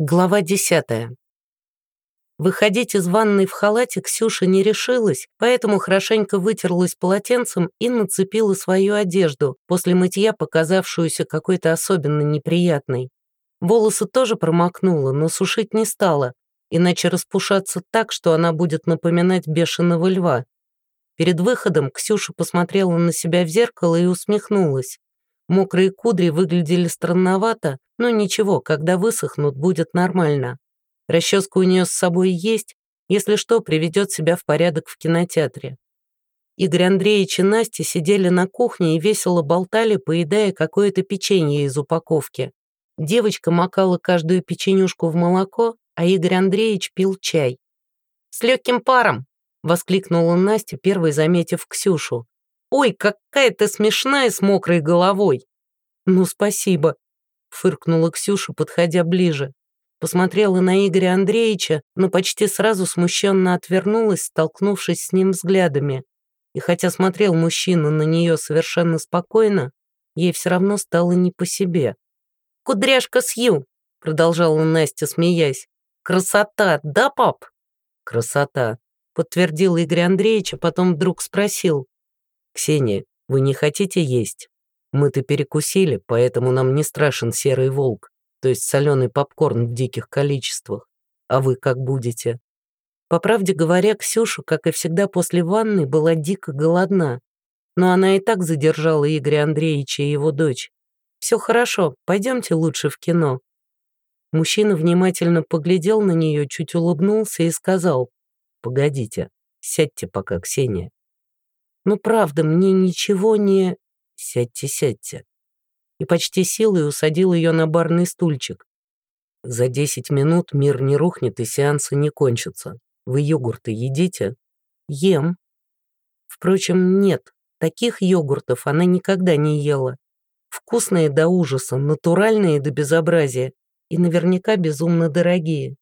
Глава десятая. Выходить из ванной в халате Ксюша не решилась, поэтому хорошенько вытерлась полотенцем и нацепила свою одежду, после мытья показавшуюся какой-то особенно неприятной. Волосы тоже промокнула, но сушить не стала, иначе распушаться так, что она будет напоминать бешеного льва. Перед выходом Ксюша посмотрела на себя в зеркало и усмехнулась. Мокрые кудри выглядели странновато, но ничего, когда высохнут, будет нормально. Расческа у нее с собой есть, если что, приведет себя в порядок в кинотеатре. Игорь Андреевич и Настя сидели на кухне и весело болтали, поедая какое-то печенье из упаковки. Девочка макала каждую печенюшку в молоко, а Игорь Андреевич пил чай. «С легким паром!» — воскликнула Настя, первой заметив Ксюшу. «Ой, какая ты смешная с мокрой головой!» «Ну, спасибо», фыркнула Ксюша, подходя ближе. Посмотрела на Игоря Андреевича, но почти сразу смущенно отвернулась, столкнувшись с ним взглядами. И хотя смотрел мужчина на нее совершенно спокойно, ей все равно стало не по себе. «Кудряшка Сью!» — продолжала Настя, смеясь. «Красота, да, пап?» «Красота», — подтвердил Игорь Андреевич, а потом вдруг спросил. «Ксения, вы не хотите есть?» Мы-то перекусили, поэтому нам не страшен серый волк, то есть соленый попкорн в диких количествах. А вы как будете? По правде говоря, Ксюша, как и всегда после ванны, была дико голодна. Но она и так задержала Игоря Андреевича и его дочь. «Все хорошо, пойдемте лучше в кино». Мужчина внимательно поглядел на нее, чуть улыбнулся и сказал, «Погодите, сядьте пока, Ксения». «Ну правда, мне ничего не...» «Сядьте, сядьте». И почти силой усадил ее на барный стульчик. За десять минут мир не рухнет и сеансы не кончатся. Вы йогурты едите? Ем. Впрочем, нет, таких йогуртов она никогда не ела. Вкусные до ужаса, натуральные до безобразия и наверняка безумно дорогие.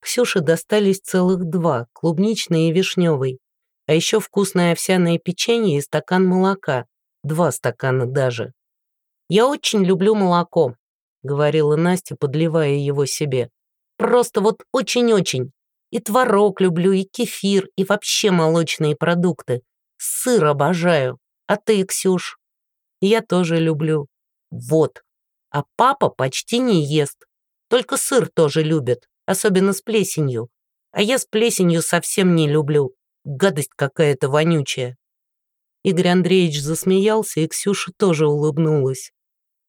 Ксюше достались целых два, клубничный и вишневый, а еще вкусное овсяное печенье и стакан молока, Два стакана даже. «Я очень люблю молоко», — говорила Настя, подливая его себе. «Просто вот очень-очень. И творог люблю, и кефир, и вообще молочные продукты. Сыр обожаю. А ты, Ксюш?» «Я тоже люблю». «Вот. А папа почти не ест. Только сыр тоже любит, особенно с плесенью. А я с плесенью совсем не люблю. Гадость какая-то вонючая». Игорь Андреевич засмеялся, и Ксюша тоже улыбнулась.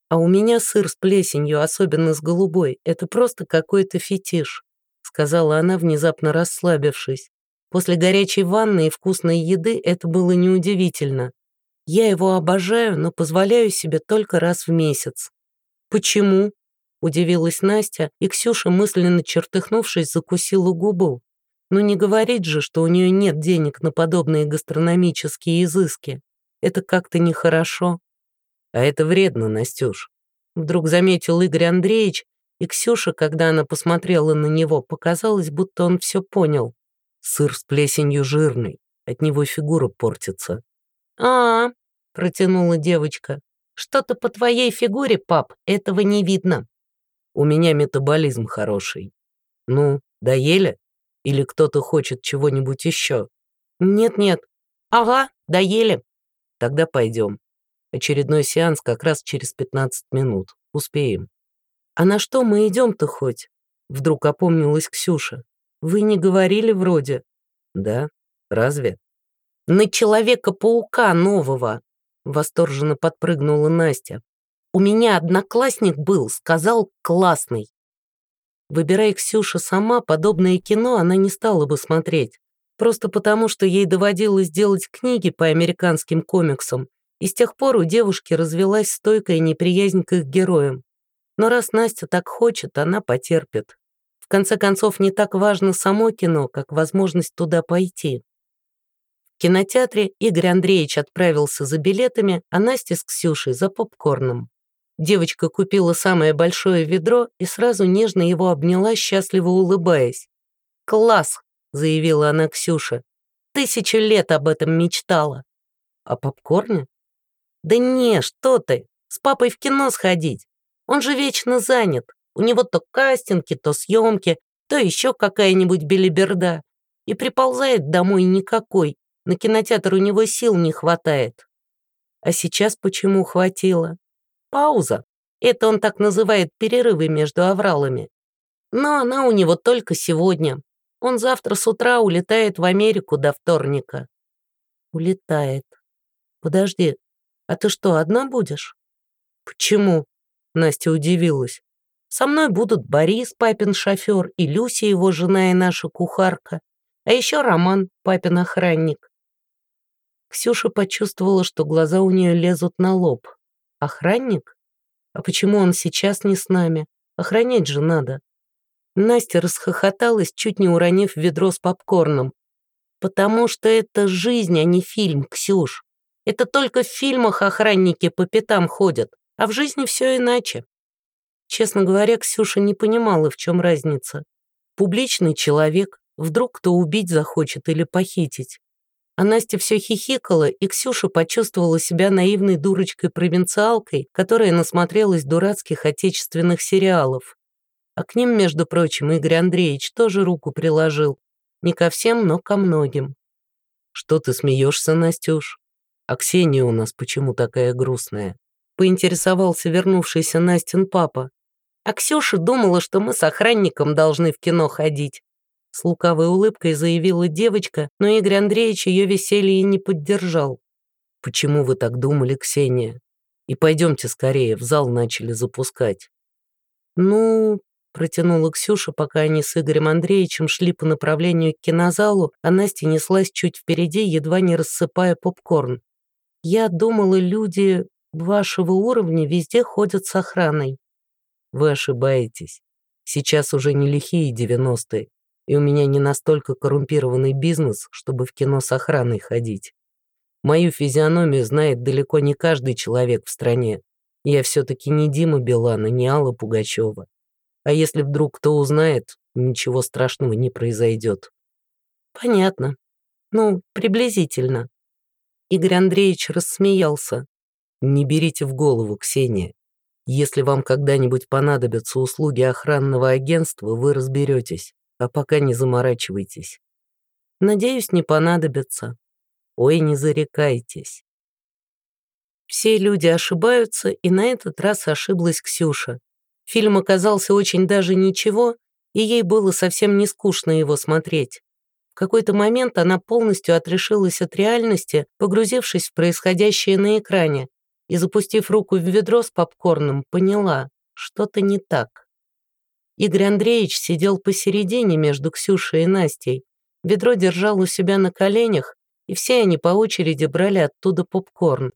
«А у меня сыр с плесенью, особенно с голубой, это просто какой-то фетиш», сказала она, внезапно расслабившись. После горячей ванны и вкусной еды это было неудивительно. Я его обожаю, но позволяю себе только раз в месяц. «Почему?» – удивилась Настя, и Ксюша, мысленно чертыхнувшись, закусила губу. Но не говорить же, что у нее нет денег на подобные гастрономические изыски. Это как-то нехорошо. А это вредно, Настюш. Вдруг заметил Игорь Андреевич, и Ксюша, когда она посмотрела на него, показалось, будто он все понял. Сыр с плесенью жирный, от него фигура портится. а, -а, -а протянула девочка. «Что-то по твоей фигуре, пап, этого не видно». «У меня метаболизм хороший». «Ну, доели?» Или кто-то хочет чего-нибудь еще? Нет-нет. Ага, доели. Тогда пойдем. Очередной сеанс как раз через 15 минут. Успеем. А на что мы идем-то хоть? Вдруг опомнилась Ксюша. Вы не говорили вроде? Да? Разве? На Человека-паука нового. Восторженно подпрыгнула Настя. У меня одноклассник был, сказал классный. Выбирая Ксюша сама, подобное кино она не стала бы смотреть. Просто потому, что ей доводилось делать книги по американским комиксам, и с тех пор у девушки развелась стойкая неприязнь к их героям. Но раз Настя так хочет, она потерпит. В конце концов, не так важно само кино, как возможность туда пойти. В кинотеатре Игорь Андреевич отправился за билетами, а Настя с Ксюшей за попкорном. Девочка купила самое большое ведро и сразу нежно его обняла, счастливо улыбаясь. «Класс!» — заявила она Ксюше. «Тысячу лет об этом мечтала». «О попкорне?» «Да не, что ты! С папой в кино сходить. Он же вечно занят. У него то кастинги, то съемки, то еще какая-нибудь белиберда. И приползает домой никакой. На кинотеатр у него сил не хватает. А сейчас почему хватило? Пауза. Это он так называет перерывы между авралами. Но она у него только сегодня. Он завтра с утра улетает в Америку до вторника. Улетает. Подожди, а ты что, одна будешь? Почему? Настя удивилась. Со мной будут Борис, папин шофер, и Люся, его жена и наша кухарка, а еще Роман, папин охранник. Ксюша почувствовала, что глаза у нее лезут на лоб. Охранник? А почему он сейчас не с нами? Охранять же надо. Настя расхохоталась, чуть не уронив ведро с попкорном. «Потому что это жизнь, а не фильм, Ксюш. Это только в фильмах охранники по пятам ходят, а в жизни все иначе». Честно говоря, Ксюша не понимала, в чем разница. Публичный человек, вдруг кто убить захочет или похитить. А Настя все хихикала, и Ксюша почувствовала себя наивной дурочкой-провинциалкой, которая насмотрелась дурацких отечественных сериалов. А к ним, между прочим, Игорь Андреевич тоже руку приложил. Не ко всем, но ко многим. «Что ты смеешься, Настюш? А Ксения у нас почему такая грустная?» Поинтересовался вернувшийся Настин папа. А Ксюша думала, что мы с охранником должны в кино ходить. С лукавой улыбкой заявила девочка, но Игорь Андреевич ее веселье не поддержал. «Почему вы так думали, Ксения? И пойдемте скорее, в зал начали запускать». «Ну, Протянула Ксюша, пока они с Игорем Андреевичем шли по направлению к кинозалу, а Настя неслась чуть впереди, едва не рассыпая попкорн. «Я думала, люди вашего уровня везде ходят с охраной». «Вы ошибаетесь. Сейчас уже не лихие девяностые, и у меня не настолько коррумпированный бизнес, чтобы в кино с охраной ходить. Мою физиономию знает далеко не каждый человек в стране. Я все-таки не Дима Билана, не Алла Пугачева. А если вдруг кто узнает, ничего страшного не произойдет. Понятно. Ну, приблизительно. Игорь Андреевич рассмеялся. Не берите в голову, Ксения. Если вам когда-нибудь понадобятся услуги охранного агентства, вы разберетесь, а пока не заморачивайтесь. Надеюсь, не понадобятся. Ой, не зарекайтесь. Все люди ошибаются, и на этот раз ошиблась Ксюша. Фильм оказался очень даже ничего, и ей было совсем не скучно его смотреть. В какой-то момент она полностью отрешилась от реальности, погрузившись в происходящее на экране, и, запустив руку в ведро с попкорном, поняла, что-то не так. Игорь Андреевич сидел посередине между Ксюшей и Настей. Ведро держал у себя на коленях, и все они по очереди брали оттуда попкорн.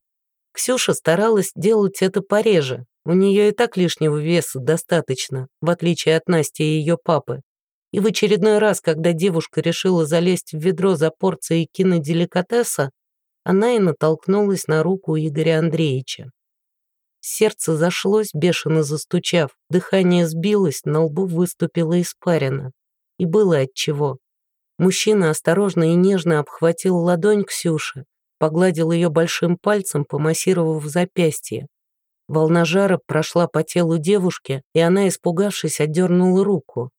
Ксюша старалась делать это пореже, у нее и так лишнего веса достаточно, в отличие от Насти и ее папы. И в очередной раз, когда девушка решила залезть в ведро за порцией киноделикатеса, она и натолкнулась на руку Игоря Андреевича. Сердце зашлось, бешено застучав, дыхание сбилось, на лбу выступила испарина. И было отчего. Мужчина осторожно и нежно обхватил ладонь Ксюши, погладил ее большим пальцем, помассировав запястье. Волна жара прошла по телу девушки, и она, испугавшись, отдернула руку.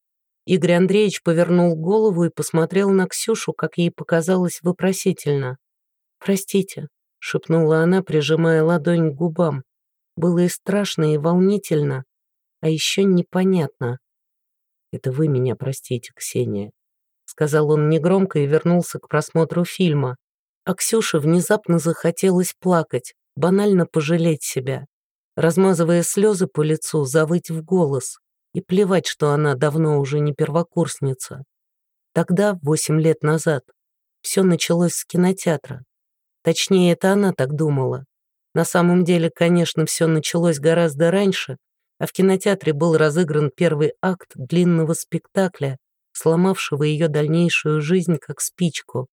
Игорь Андреевич повернул голову и посмотрел на Ксюшу, как ей показалось вопросительно. «Простите», — шепнула она, прижимая ладонь к губам. Было и страшно, и волнительно, а еще непонятно. «Это вы меня простите, Ксения», — сказал он негромко и вернулся к просмотру фильма. А Ксюше внезапно захотелось плакать, банально пожалеть себя размазывая слезы по лицу, завыть в голос и плевать, что она давно уже не первокурсница. Тогда, восемь лет назад, все началось с кинотеатра. Точнее, это она так думала. На самом деле, конечно, все началось гораздо раньше, а в кинотеатре был разыгран первый акт длинного спектакля, сломавшего ее дальнейшую жизнь как спичку.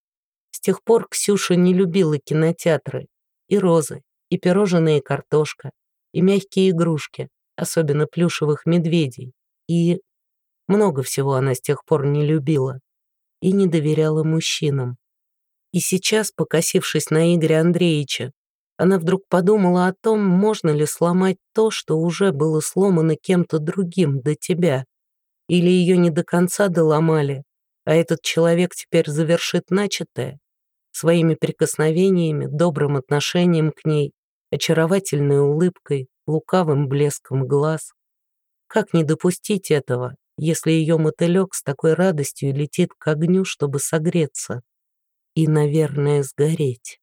С тех пор Ксюша не любила кинотеатры, и розы, и пирожные картошка, и мягкие игрушки, особенно плюшевых медведей, и... Много всего она с тех пор не любила и не доверяла мужчинам. И сейчас, покосившись на Игоря Андреевича, Она вдруг подумала о том, можно ли сломать то, что уже было сломано кем-то другим до тебя. Или ее не до конца доломали, а этот человек теперь завершит начатое своими прикосновениями, добрым отношением к ней, очаровательной улыбкой, лукавым блеском глаз. Как не допустить этого, если ее мотылек с такой радостью летит к огню, чтобы согреться и, наверное, сгореть?